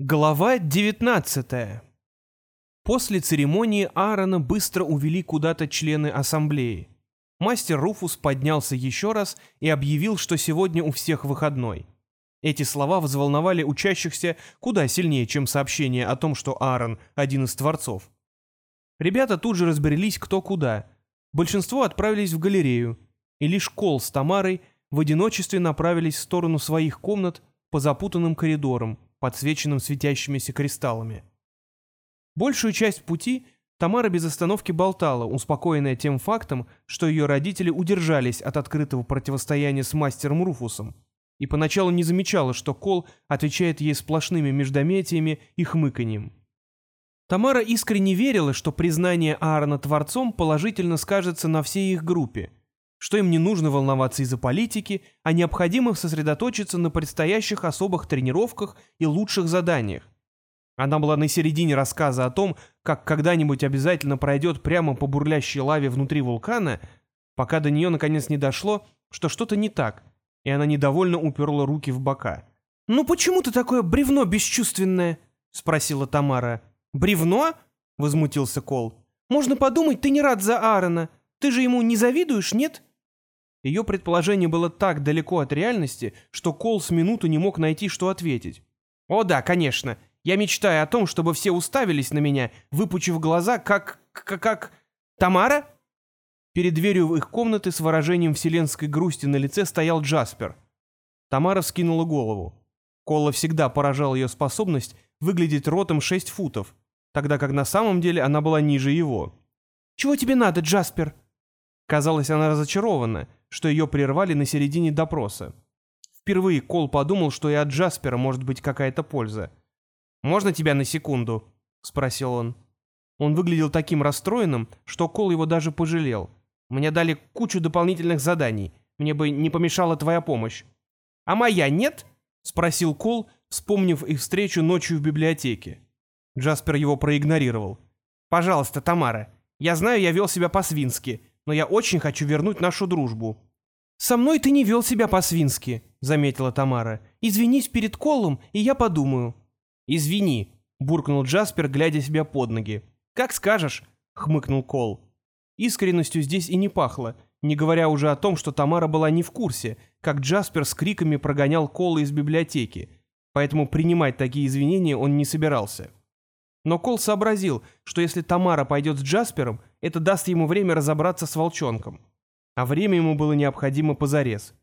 Глава 19 После церемонии Аарона быстро увели куда-то члены ассамблеи. Мастер Руфус поднялся еще раз и объявил, что сегодня у всех выходной. Эти слова взволновали учащихся куда сильнее, чем сообщение о том, что Аарон – один из творцов. Ребята тут же разбрелись кто куда. Большинство отправились в галерею, и лишь Кол с Тамарой в одиночестве направились в сторону своих комнат по запутанным коридорам – подсвеченным светящимися кристаллами. Большую часть пути Тамара без остановки болтала, успокоенная тем фактом, что ее родители удержались от открытого противостояния с мастером Руфусом, и поначалу не замечала, что Кол отвечает ей сплошными междометиями и хмыканьем. Тамара искренне верила, что признание Аарона творцом положительно скажется на всей их группе, что им не нужно волноваться из-за политики, а необходимо сосредоточиться на предстоящих особых тренировках и лучших заданиях. Она была на середине рассказа о том, как когда-нибудь обязательно пройдет прямо по бурлящей лаве внутри вулкана, пока до нее наконец не дошло, что что-то не так, и она недовольно уперла руки в бока. «Ну почему ты такое бревно бесчувственное?» — спросила Тамара. «Бревно?» — возмутился Кол. «Можно подумать, ты не рад за Аарона. Ты же ему не завидуешь, нет?» Ее предположение было так далеко от реальности, что Кол с минуту не мог найти, что ответить. «О да, конечно. Я мечтаю о том, чтобы все уставились на меня, выпучив глаза, как... как... как... Тамара?» Перед дверью в их комнаты с выражением вселенской грусти на лице стоял Джаспер. Тамара скинула голову. Кола всегда поражал ее способность выглядеть ротом 6 футов, тогда как на самом деле она была ниже его. «Чего тебе надо, Джаспер?» Казалось, она разочарована, что ее прервали на середине допроса. Впервые Кол подумал, что и от Джаспера может быть какая-то польза. «Можно тебя на секунду?» — спросил он. Он выглядел таким расстроенным, что Кол его даже пожалел. «Мне дали кучу дополнительных заданий. Мне бы не помешала твоя помощь». «А моя нет?» — спросил Кол, вспомнив их встречу ночью в библиотеке. Джаспер его проигнорировал. «Пожалуйста, Тамара, я знаю, я вел себя по-свински, но я очень хочу вернуть нашу дружбу». «Со мной ты не вел себя по-свински», — заметила Тамара. «Извинись перед Колом, и я подумаю». «Извини», — буркнул Джаспер, глядя себя под ноги. «Как скажешь», — хмыкнул Кол. Искренностью здесь и не пахло, не говоря уже о том, что Тамара была не в курсе, как Джаспер с криками прогонял Кола из библиотеки, поэтому принимать такие извинения он не собирался. Но Кол сообразил, что если Тамара пойдет с Джаспером, это даст ему время разобраться с волчонком. А время ему было необходимо позарез.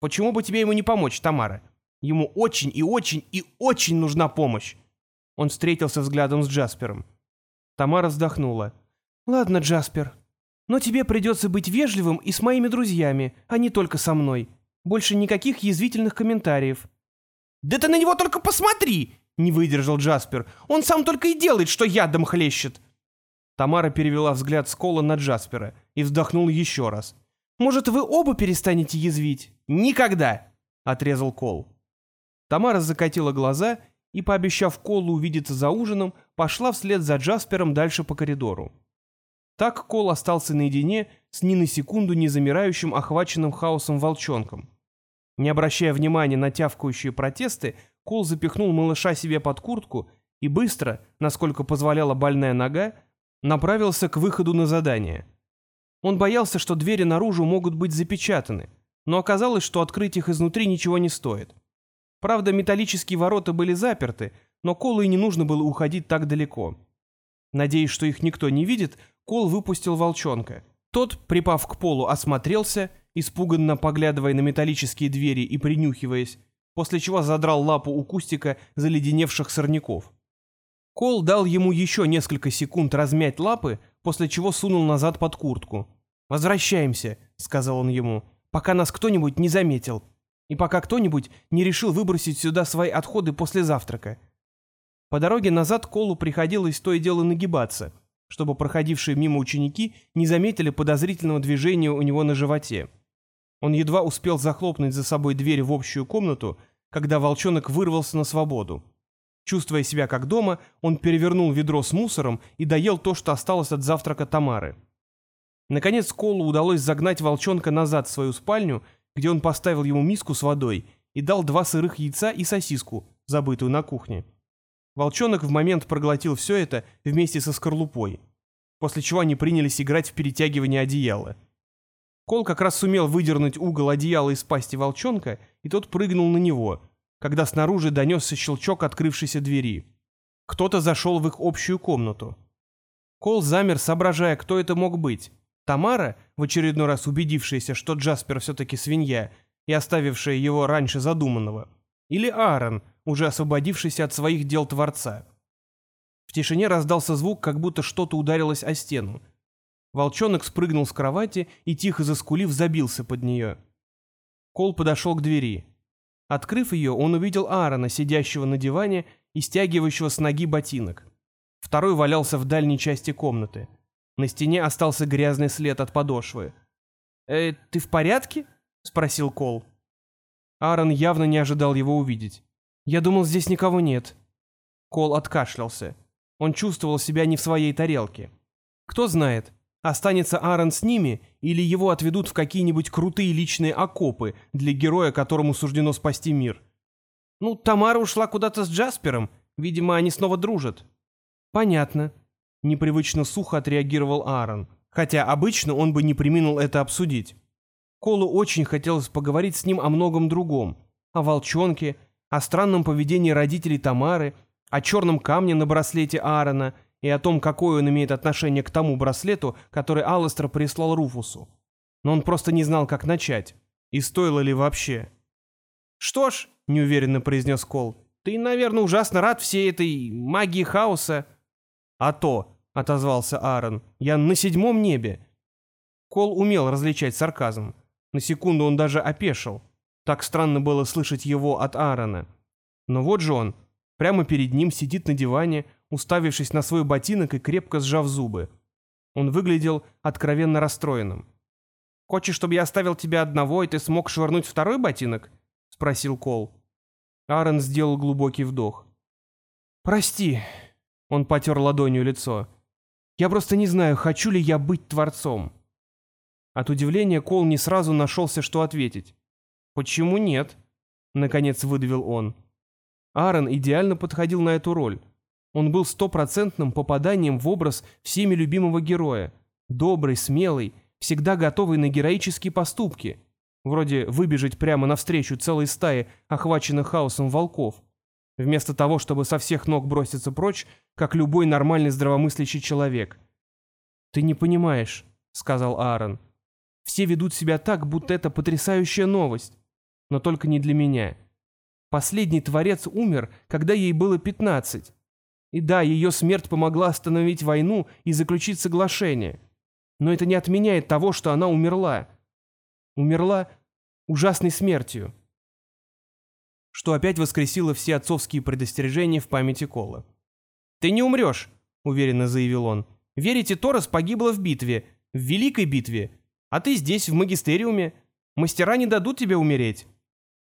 Почему бы тебе ему не помочь, Тамара? Ему очень и очень и очень нужна помощь. Он встретился взглядом с Джаспером. Тамара вздохнула. «Ладно, Джаспер, но тебе придется быть вежливым и с моими друзьями, а не только со мной. Больше никаких язвительных комментариев». «Да ты на него только посмотри!» — не выдержал Джаспер. «Он сам только и делает, что ядом хлещет!» Тамара перевела взгляд с Кола на Джаспера и вздохнула еще раз. «Может, вы оба перестанете язвить?» «Никогда!» — отрезал Кол. Тамара закатила глаза и, пообещав Колу увидеться за ужином, пошла вслед за Джаспером дальше по коридору. Так Кол остался наедине с ни на секунду не замирающим охваченным хаосом волчонком. Не обращая внимания на тявкающие протесты, Кол запихнул малыша себе под куртку и быстро, насколько позволяла больная нога, направился к выходу на задание. Он боялся, что двери наружу могут быть запечатаны, но оказалось, что открыть их изнутри ничего не стоит. Правда, металлические ворота были заперты, но Колу и не нужно было уходить так далеко. Надеясь, что их никто не видит, Кол выпустил волчонка. Тот, припав к полу, осмотрелся, испуганно поглядывая на металлические двери и принюхиваясь, после чего задрал лапу у кустика заледеневших сорняков. Кол дал ему еще несколько секунд размять лапы, после чего сунул назад под куртку. «Возвращаемся», — сказал он ему, — «пока нас кто-нибудь не заметил. И пока кто-нибудь не решил выбросить сюда свои отходы после завтрака». По дороге назад Колу приходилось то и дело нагибаться, чтобы проходившие мимо ученики не заметили подозрительного движения у него на животе. Он едва успел захлопнуть за собой дверь в общую комнату, когда волчонок вырвался на свободу. Чувствуя себя как дома, он перевернул ведро с мусором и доел то, что осталось от завтрака Тамары. Наконец Колу удалось загнать волчонка назад в свою спальню, где он поставил ему миску с водой и дал два сырых яйца и сосиску, забытую на кухне. Волчонок в момент проглотил все это вместе со скорлупой, после чего они принялись играть в перетягивание одеяла. Кол как раз сумел выдернуть угол одеяла из пасти волчонка, и тот прыгнул на него, когда снаружи донесся щелчок открывшейся двери. Кто-то зашел в их общую комнату. Кол замер, соображая, кто это мог быть. Тамара, в очередной раз убедившаяся, что Джаспер все-таки свинья, и оставившая его раньше задуманного. Или Аарон, уже освободившийся от своих дел Творца. В тишине раздался звук, как будто что-то ударилось о стену. Волчонок спрыгнул с кровати и, тихо заскулив, забился под нее. Кол подошел к двери. Открыв ее, он увидел Аарона, сидящего на диване и стягивающего с ноги ботинок. Второй валялся в дальней части комнаты. На стене остался грязный след от подошвы. «Э, ты в порядке?» — спросил Кол. Аарон явно не ожидал его увидеть. «Я думал, здесь никого нет». Кол откашлялся. Он чувствовал себя не в своей тарелке. Кто знает, останется Аарон с ними или его отведут в какие-нибудь крутые личные окопы для героя, которому суждено спасти мир. Ну, Тамара ушла куда-то с Джаспером. Видимо, они снова дружат. Понятно. Непривычно сухо отреагировал Аарон. Хотя обычно он бы не приминул это обсудить. Колу очень хотелось поговорить с ним о многом другом. О волчонке, о странном поведении родителей Тамары, о черном камне на браслете Аарона и о том, какое он имеет отношение к тому браслету, который Алластер прислал Руфусу. Но он просто не знал, как начать. И стоило ли вообще. «Что ж», — неуверенно произнес Кол, — «ты, наверное, ужасно рад всей этой магии хаоса». «А то», — отозвался Аарон, — «я на седьмом небе». Кол умел различать сарказм. На секунду он даже опешил. Так странно было слышать его от Аарона. Но вот же он, прямо перед ним сидит на диване, уставившись на свой ботинок и крепко сжав зубы. Он выглядел откровенно расстроенным. «Хочешь, чтобы я оставил тебя одного, и ты смог швырнуть второй ботинок?» — спросил Кол. Аарон сделал глубокий вдох. «Прости», — он потер ладонью лицо. «Я просто не знаю, хочу ли я быть творцом». От удивления Кол не сразу нашелся, что ответить. «Почему нет?» — наконец выдавил он. Аарон идеально подходил на эту роль. Он был стопроцентным попаданием в образ всеми любимого героя. Добрый, смелый, всегда готовый на героические поступки. Вроде выбежать прямо навстречу целой стае, охваченных хаосом волков. Вместо того, чтобы со всех ног броситься прочь, как любой нормальный здравомыслящий человек. «Ты не понимаешь», — сказал Аарон. Все ведут себя так, будто это потрясающая новость. Но только не для меня. Последний творец умер, когда ей было пятнадцать. И да, ее смерть помогла остановить войну и заключить соглашение. Но это не отменяет того, что она умерла. Умерла ужасной смертью. Что опять воскресило все отцовские предостережения в памяти Кола. «Ты не умрешь», — уверенно заявил он. «Верите, Торос погибла в битве, в великой битве, а ты здесь, в магистериуме. Мастера не дадут тебе умереть».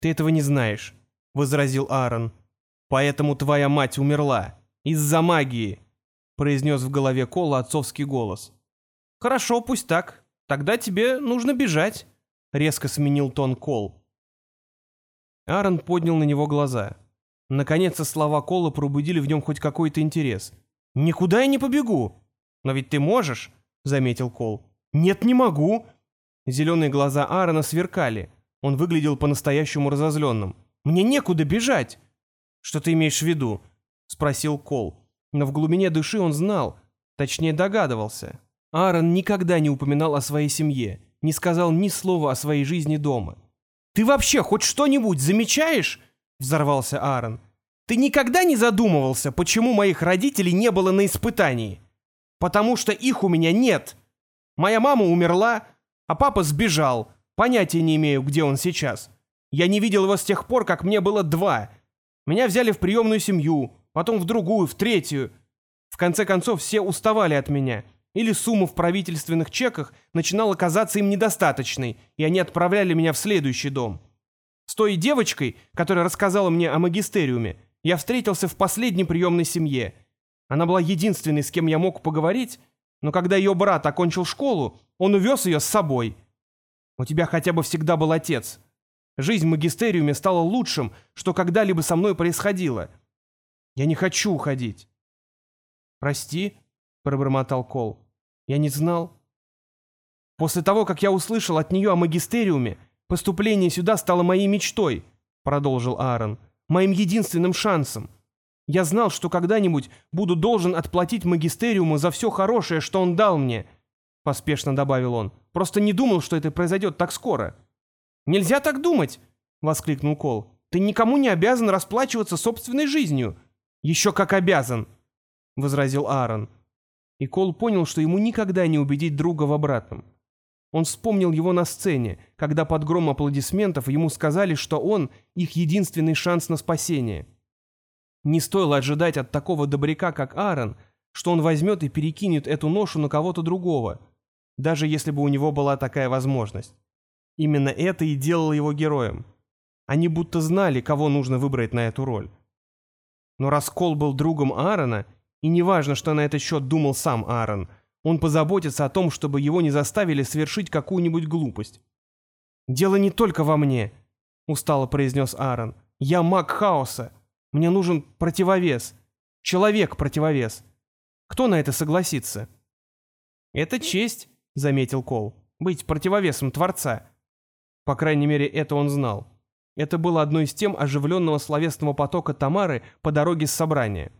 «Ты этого не знаешь», — возразил Аарон. «Поэтому твоя мать умерла. Из-за магии», — произнес в голове Кола отцовский голос. «Хорошо, пусть так. Тогда тебе нужно бежать», — резко сменил тон Кол. Аарон поднял на него глаза. Наконец-то слова Кола пробудили в нем хоть какой-то интерес. «Никуда я не побегу!» «Но ведь ты можешь», — заметил Кол. «Нет, не могу!» Зеленые глаза Аарона сверкали. Он выглядел по-настоящему разозленным. «Мне некуда бежать!» «Что ты имеешь в виду?» — спросил Кол. Но в глубине души он знал, точнее догадывался. Аарон никогда не упоминал о своей семье, не сказал ни слова о своей жизни дома. «Ты вообще хоть что-нибудь замечаешь?» — взорвался Аарон. «Ты никогда не задумывался, почему моих родителей не было на испытании? Потому что их у меня нет!» Моя мама умерла, а папа сбежал. Понятия не имею, где он сейчас. Я не видел его с тех пор, как мне было два. Меня взяли в приемную семью, потом в другую, в третью. В конце концов, все уставали от меня. Или сумма в правительственных чеках начинала казаться им недостаточной, и они отправляли меня в следующий дом. С той девочкой, которая рассказала мне о магистериуме, я встретился в последней приемной семье. Она была единственной, с кем я мог поговорить, но когда ее брат окончил школу, он увез ее с собой. У тебя хотя бы всегда был отец. Жизнь в магистериуме стала лучшим, что когда-либо со мной происходило. Я не хочу уходить». «Прости», — пробормотал Кол. «Я не знал». «После того, как я услышал от нее о магистериуме, поступление сюда стало моей мечтой», — продолжил Аарон, — «моим единственным шансом. Я знал, что когда-нибудь буду должен отплатить магистериуму за все хорошее, что он дал мне», — поспешно добавил он. «Просто не думал, что это произойдет так скоро». «Нельзя так думать!» — воскликнул Кол. «Ты никому не обязан расплачиваться собственной жизнью». «Еще как обязан!» — возразил Аарон. И Кол понял, что ему никогда не убедить друга в обратном. Он вспомнил его на сцене, когда под гром аплодисментов ему сказали, что он — их единственный шанс на спасение. Не стоило ожидать от такого добряка, как Аарон, что он возьмет и перекинет эту ношу на кого-то другого, даже если бы у него была такая возможность. Именно это и делало его героем. Они будто знали, кого нужно выбрать на эту роль. Но Раскол был другом Аарона, и неважно, что на этот счет думал сам Аарон, он позаботится о том, чтобы его не заставили совершить какую-нибудь глупость. «Дело не только во мне», — устало произнес Аарон. «Я маг хаоса. Мне нужен противовес. Человек-противовес. Кто на это согласится?» «Это честь», — заметил Кол, — «быть противовесом Творца». По крайней мере, это он знал. Это было одной из тем оживленного словесного потока Тамары по дороге с собрания.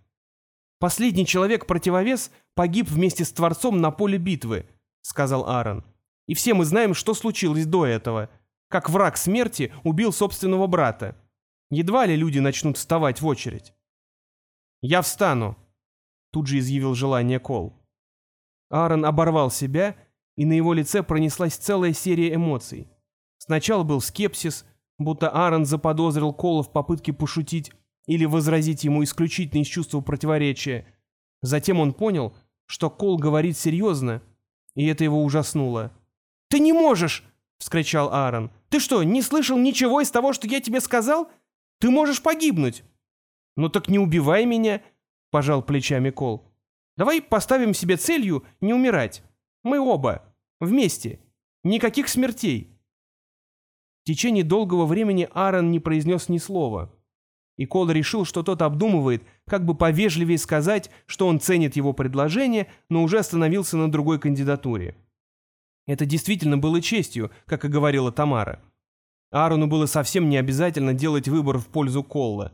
«Последний человек-противовес погиб вместе с Творцом на поле битвы», — сказал Аарон. «И все мы знаем, что случилось до этого, как враг смерти убил собственного брата. Едва ли люди начнут вставать в очередь. «Я встану», — тут же изъявил желание Кол. Аарон оборвал себя, и на его лице пронеслась целая серия эмоций. Сначала был скепсис, будто Аарон заподозрил Кола в попытке пошутить или возразить ему исключительно из чувства противоречия. Затем он понял, что Кол говорит серьезно, и это его ужаснуло. «Ты не можешь!» — вскричал Аарон. «Ты что, не слышал ничего из того, что я тебе сказал? Ты можешь погибнуть!» «Ну так не убивай меня!» — пожал плечами Кол. «Давай поставим себе целью не умирать. Мы оба. Вместе. Никаких смертей». В течение долгого времени Аарон не произнес ни слова. И Кол решил, что тот обдумывает, как бы повежливее сказать, что он ценит его предложение, но уже остановился на другой кандидатуре. Это действительно было честью, как и говорила Тамара. Аарону было совсем не обязательно делать выбор в пользу Колла.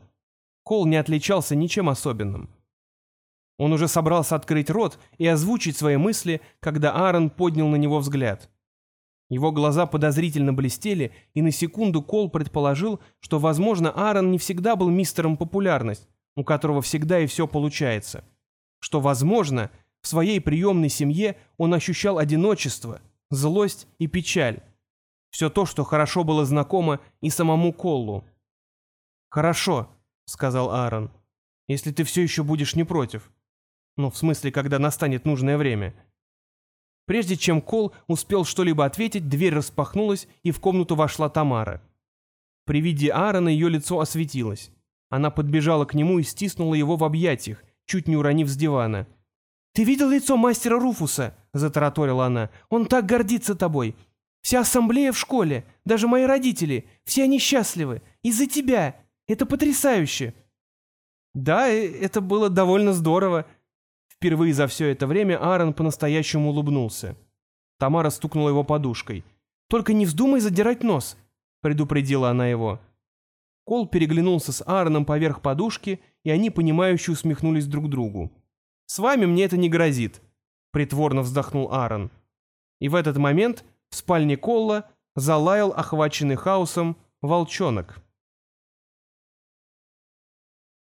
Кол не отличался ничем особенным. Он уже собрался открыть рот и озвучить свои мысли, когда Аарон поднял на него взгляд. Его глаза подозрительно блестели, и на секунду Кол предположил, что, возможно, Аарон не всегда был мистером популярность, у которого всегда и все получается. Что, возможно, в своей приемной семье он ощущал одиночество, злость и печаль, все то, что хорошо было знакомо и самому Коллу. «Хорошо», — сказал Аарон, — «если ты все еще будешь не против. Ну, в смысле, когда настанет нужное время». Прежде чем Кол успел что-либо ответить, дверь распахнулась, и в комнату вошла Тамара. При виде Аарона ее лицо осветилось. Она подбежала к нему и стиснула его в объятиях, чуть не уронив с дивана. «Ты видел лицо мастера Руфуса?» — затараторила она. «Он так гордится тобой. Вся ассамблея в школе, даже мои родители, все они счастливы. Из-за тебя. Это потрясающе. Да, э, это было довольно здорово. Впервые за все это время Аарон по-настоящему улыбнулся. Тамара стукнула его подушкой. «Только не вздумай задирать нос», — предупредила она его. Кол переглянулся с Аароном поверх подушки, и они, понимающе усмехнулись друг другу. «С вами мне это не грозит», — притворно вздохнул Аарон. И в этот момент в спальне Колла залаял охваченный хаосом волчонок.